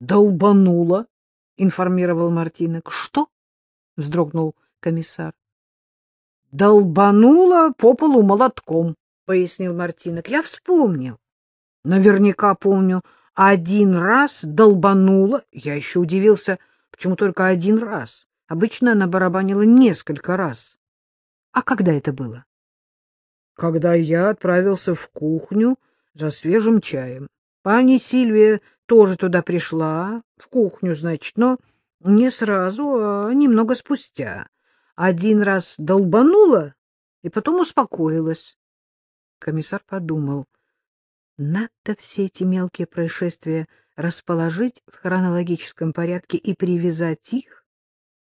Долбануло, информировал Мартинок. Что? вздрогнул комиссар. Долбануло по полу молотком, пояснил Мартинок. Я вспомнил. Наверняка помню, один раз долбануло. Я еще удивился, почему только один раз. Обычно она барабанила несколько раз. А когда это было? Когда я отправился в кухню за свежим чаем. Пани Сильвия тоже туда пришла, в кухню, значит, но не сразу, а немного спустя. Один раз долбанула и потом успокоилась. Комиссар подумал, надо все эти мелкие происшествия расположить в хронологическом порядке и привязать их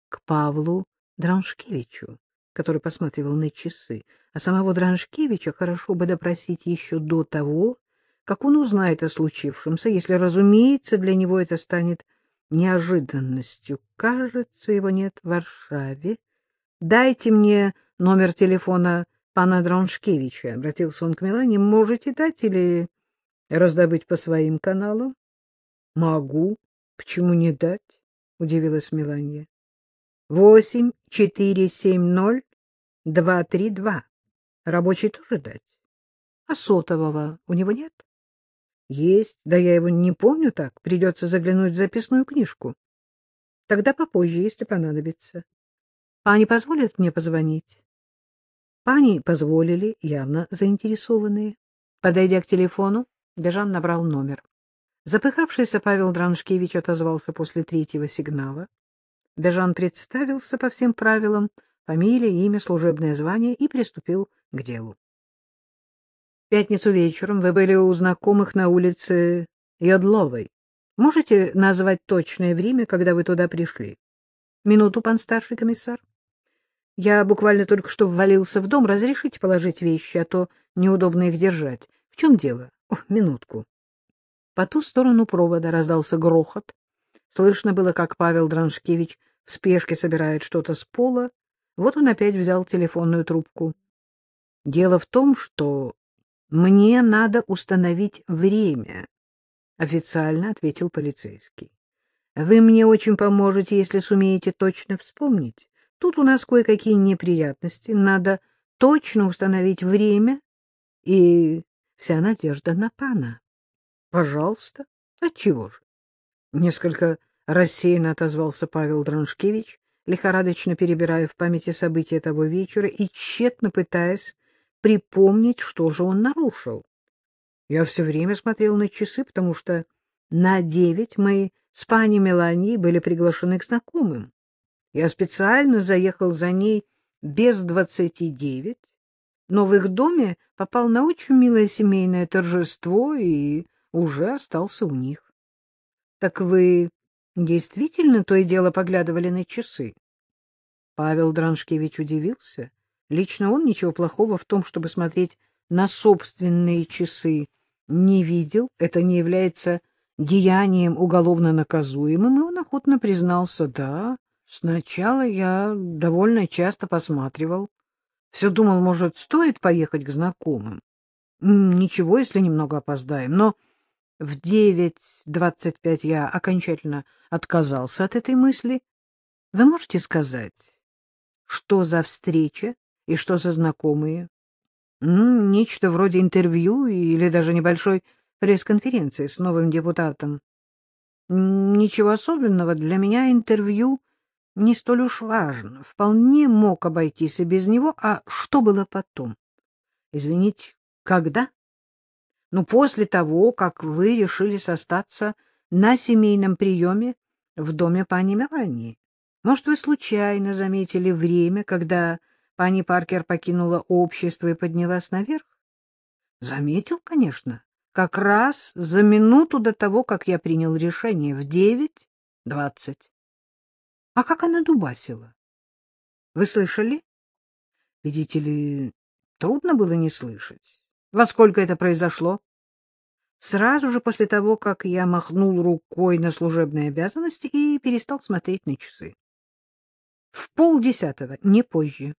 к Павлу Драншкевичу, который посматривал на часы, а самого Драншкевича хорошо бы допросить еще до того, как он узнает о случившемся, если, разумеется, для него это станет неожиданностью. Кажется, его нет в Варшаве. Дайте мне номер телефона пана Драншкевича, — обратился он к Милане. Можете дать или раздобыть по своим каналам? — Могу. Почему не дать? — удивилась Меланья. — Восемь, четыре, семь, ноль, два, три, два. Рабочий тоже дать? А сотового у него нет? — Есть. Да я его не помню так. Придется заглянуть в записную книжку. Тогда попозже, если понадобится. Пани позволят мне позвонить? Пани позволили, явно заинтересованные. Подойдя к телефону, Бежан набрал номер. Запыхавшийся Павел Драншкевич отозвался после третьего сигнала. Бежан представился по всем правилам, фамилия, имя, служебное звание и приступил к делу. — Пятницу вечером вы были у знакомых на улице Ядловой. Можете назвать точное время, когда вы туда пришли? — Минуту, пан старший комиссар. — Я буквально только что ввалился в дом. Разрешите положить вещи, а то неудобно их держать. В чем дело? О, минутку. По ту сторону провода раздался грохот. Слышно было, как Павел Драншкевич в спешке собирает что-то с пола. Вот он опять взял телефонную трубку. Дело в том, что мне надо установить время, — официально ответил полицейский. Вы мне очень поможете, если сумеете точно вспомнить. Тут у нас кое-какие неприятности. Надо точно установить время и Вся надежда на пана. — Пожалуйста. Отчего же? Несколько рассеянно отозвался Павел Драншкевич, лихорадочно перебирая в памяти события того вечера и тщетно пытаясь припомнить, что же он нарушил. Я все время смотрел на часы, потому что на девять мы с пани Меланией были приглашены к знакомым. Я специально заехал за ней без двадцати девять, но в их доме попал на очень милое семейное торжество и уже остался у них. — Так вы действительно то и дело поглядывали на часы? Павел Драншкевич удивился. Лично он ничего плохого в том, чтобы смотреть на собственные часы, не видел. Это не является деянием уголовно наказуемым, и он охотно признался, да, сначала я довольно часто посматривал. Все думал, может, стоит поехать к знакомым. Ничего, если немного опоздаем, но в девять двадцать пять я окончательно отказался от этой мысли. Вы можете сказать, что за встреча и что за знакомые? Нечто вроде интервью или даже небольшой пресс-конференции с новым депутатом. Ничего особенного. Для меня интервью не столь уж важно. Вполне мог обойтись и без него. А что было потом? Извините, когда? Ну, после того, как вы решили остаться на семейном приеме в доме пани Мелании. Может, вы случайно заметили время, когда пани Паркер покинула общество и поднялась наверх? Заметил, конечно. Как раз за минуту до того, как я принял решение в девять двадцать. А как она дубасила? Вы слышали? Видите ли, трудно было не слышать. Во сколько это произошло? Сразу же после того, как я махнул рукой на служебные обязанности и перестал смотреть на часы. В полдесятого, не позже.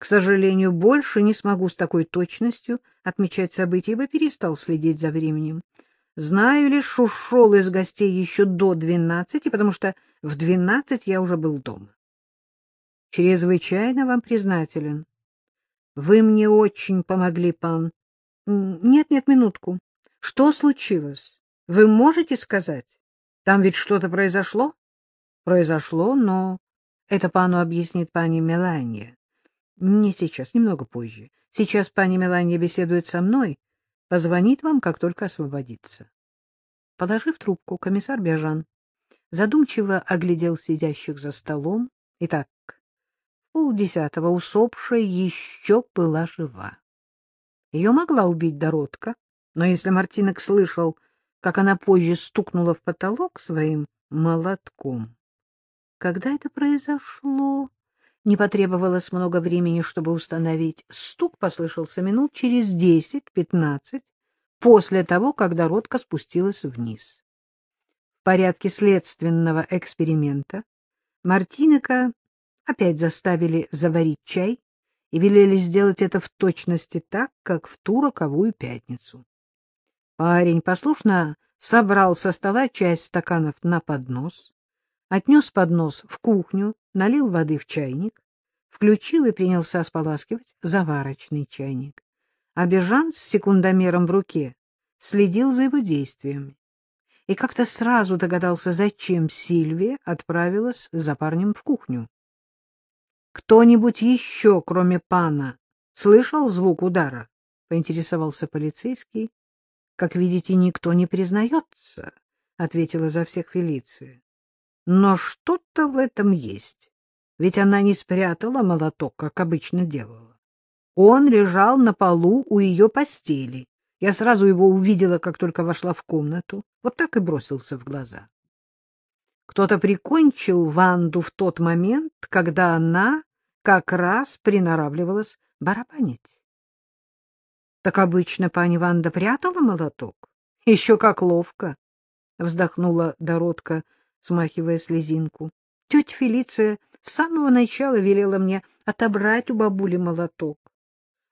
К сожалению, больше не смогу с такой точностью отмечать события, ибо перестал следить за временем. Знаю лишь, ушел из гостей еще до двенадцати, потому что в двенадцать я уже был дома. Чрезвычайно вам признателен. Вы мне очень помогли, пан. Нет, нет, минутку. Что случилось? Вы можете сказать? Там ведь что-то произошло? Произошло, но это пану объяснит пани Меланья. Не сейчас, немного позже. Сейчас пани Меланья беседует со мной, позвонит вам, как только освободится. Положив трубку, комиссар Бежан задумчиво оглядел сидящих за столом. Итак, полдесятого усопшая еще была жива. Ее могла убить Доротка, но если Мартинок слышал, как она позже стукнула в потолок своим молотком... Когда это произошло? Не потребовалось много времени, чтобы установить. Стук послышался минут через десять-пятнадцать после того, когда Ротка спустилась вниз. В порядке следственного эксперимента Мартинека опять заставили заварить чай и велели сделать это в точности так, как в ту роковую пятницу. Парень послушно собрал со стола часть стаканов на поднос, отнес поднос в кухню, налил воды в чайник, включил и принялся споласкивать заварочный чайник. А Бежан с секундомером в руке следил за его действиями и как-то сразу догадался, зачем Сильвия отправилась за парнем в кухню. — Кто-нибудь еще, кроме пана, слышал звук удара? — поинтересовался полицейский. — Как видите, никто не признается, — ответила за всех Фелиция. — Но что-то в этом есть ведь она не спрятала молоток, как обычно делала. Он лежал на полу у ее постели. Я сразу его увидела, как только вошла в комнату. Вот так и бросился в глаза. Кто-то прикончил Ванду в тот момент, когда она как раз приноравливалась барабанить. Так обычно пани Ванда прятала молоток? Еще как ловко! — вздохнула Доротка, смахивая слезинку. Тетя Фелиция с самого начала велела мне отобрать у бабули молоток.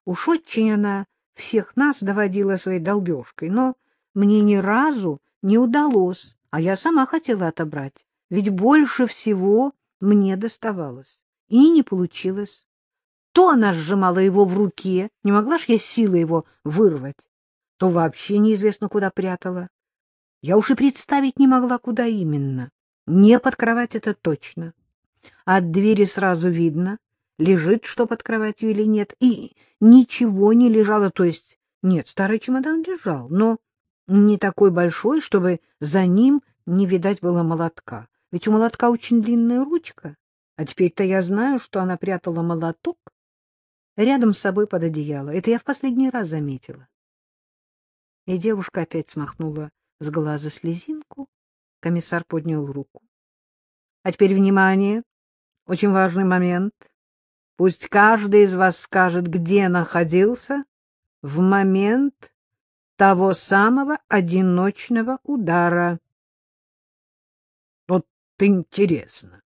Уж очень она всех нас доводила своей долбежкой, но мне ни разу не удалось, а я сама хотела отобрать, ведь больше всего мне доставалось. И не получилось. То она сжимала его в руке, не могла ж я силой его вырвать, то вообще неизвестно куда прятала. Я уж и представить не могла, куда именно. Не под кровать это точно. От двери сразу видно, лежит что под кроватью или нет, и ничего не лежало, то есть нет, старый чемодан лежал, но не такой большой, чтобы за ним не видать было молотка. Ведь у молотка очень длинная ручка, а теперь-то я знаю, что она прятала молоток рядом с собой под одеяло. Это я в последний раз заметила. И девушка опять смахнула с глаза слезинку. Комиссар поднял руку. — А теперь внимание! Очень важный момент. Пусть каждый из вас скажет, где находился в момент того самого одиночного удара. Вот интересно.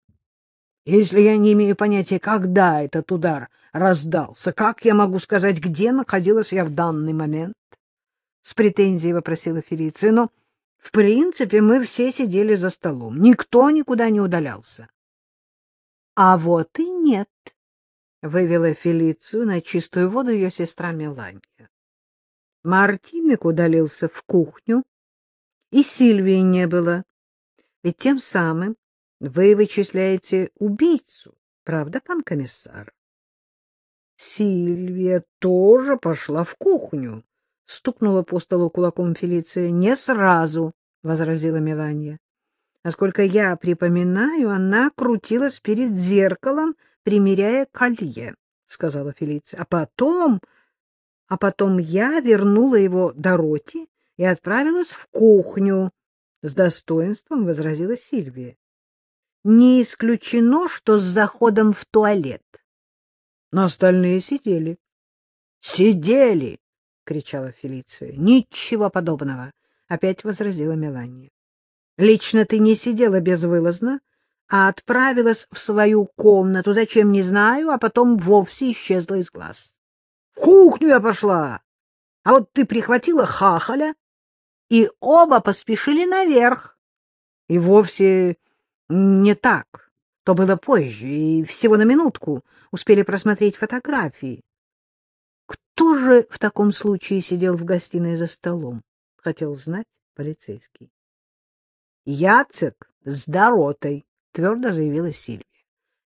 Если я не имею понятия, когда этот удар раздался, как я могу сказать, где находилась я в данный момент? С претензией вопросила Фелиция. Но, в принципе, мы все сидели за столом. Никто никуда не удалялся. — А вот и нет, — вывела Фелицию на чистую воду ее сестра Меланья. Мартинек удалился в кухню, и Сильвии не было. Ведь тем самым вы вычисляете убийцу, правда, пан комиссар? Сильвия тоже пошла в кухню, — стукнула по столу кулаком Фелиция. — Не сразу, — возразила Меланья. Насколько я припоминаю, она крутилась перед зеркалом, примеряя колье, — сказала Фелиция. А потом... А потом я вернула его Дороти и отправилась в кухню. С достоинством возразила Сильвия. Не исключено, что с заходом в туалет. Но остальные сидели. — Сидели! — кричала Фелиция. — Ничего подобного! — опять возразила Мелания. Лично ты не сидела безвылазно, а отправилась в свою комнату, зачем не знаю, а потом вовсе исчезла из глаз. В кухню я пошла, а вот ты прихватила хахаля и оба поспешили наверх. И вовсе не так. То было позже, и всего на минутку успели просмотреть фотографии. Кто же в таком случае сидел в гостиной за столом? Хотел знать полицейский. Яцек с Доротой, твердо заявила Сильвия.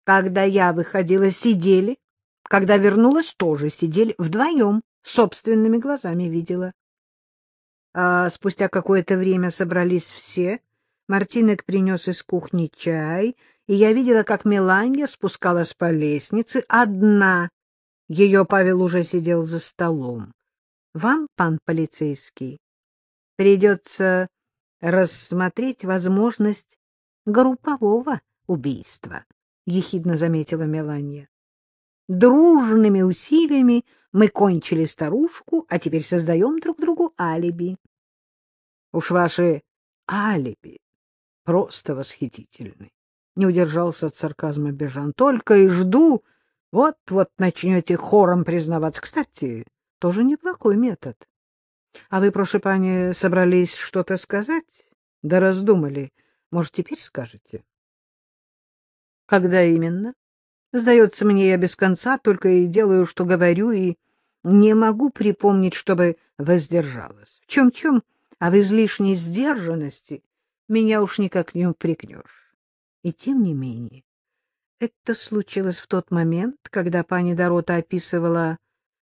Когда я выходила, сидели. Когда вернулась, тоже сидели вдвоем, собственными глазами видела. А спустя какое-то время собрались все. Мартинек принес из кухни чай, и я видела, как Меланья спускалась по лестнице одна. Ее Павел уже сидел за столом. Вам, пан полицейский, придется рассмотреть возможность группового убийства, — ехидно заметила Меланья. Дружными усилиями мы кончили старушку, а теперь создаем друг другу алиби. Уж ваши алиби просто восхитительны. Не удержался от сарказма Бежан. Только и жду, вот-вот начнете хором признаваться. Кстати, тоже неплохой метод. А вы, прошу пани, собрались что-то сказать? Да раздумали. Может, теперь скажете? Когда именно? Сдается мне, я без конца только и делаю, что говорю, и не могу припомнить, чтобы воздержалась. В чем-чем, а в излишней сдержанности меня уж никак не упрекнешь. И тем не менее, это случилось в тот момент, когда пани Дорота описывала,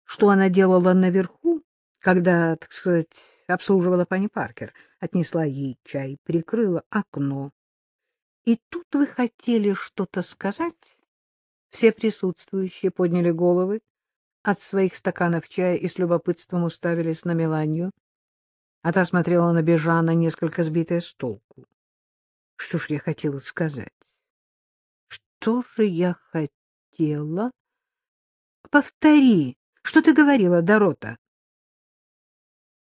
что она делала наверху, когда, так сказать, обслуживала пани Паркер, отнесла ей чай, прикрыла окно. И тут вы хотели что-то сказать? Все присутствующие подняли головы от своих стаканов чая и с любопытством уставились на Меланью. А та смотрела на Бежана, несколько сбитая с толку. Что ж я хотела сказать? Что же я хотела? Повтори, что ты говорила, Дорота?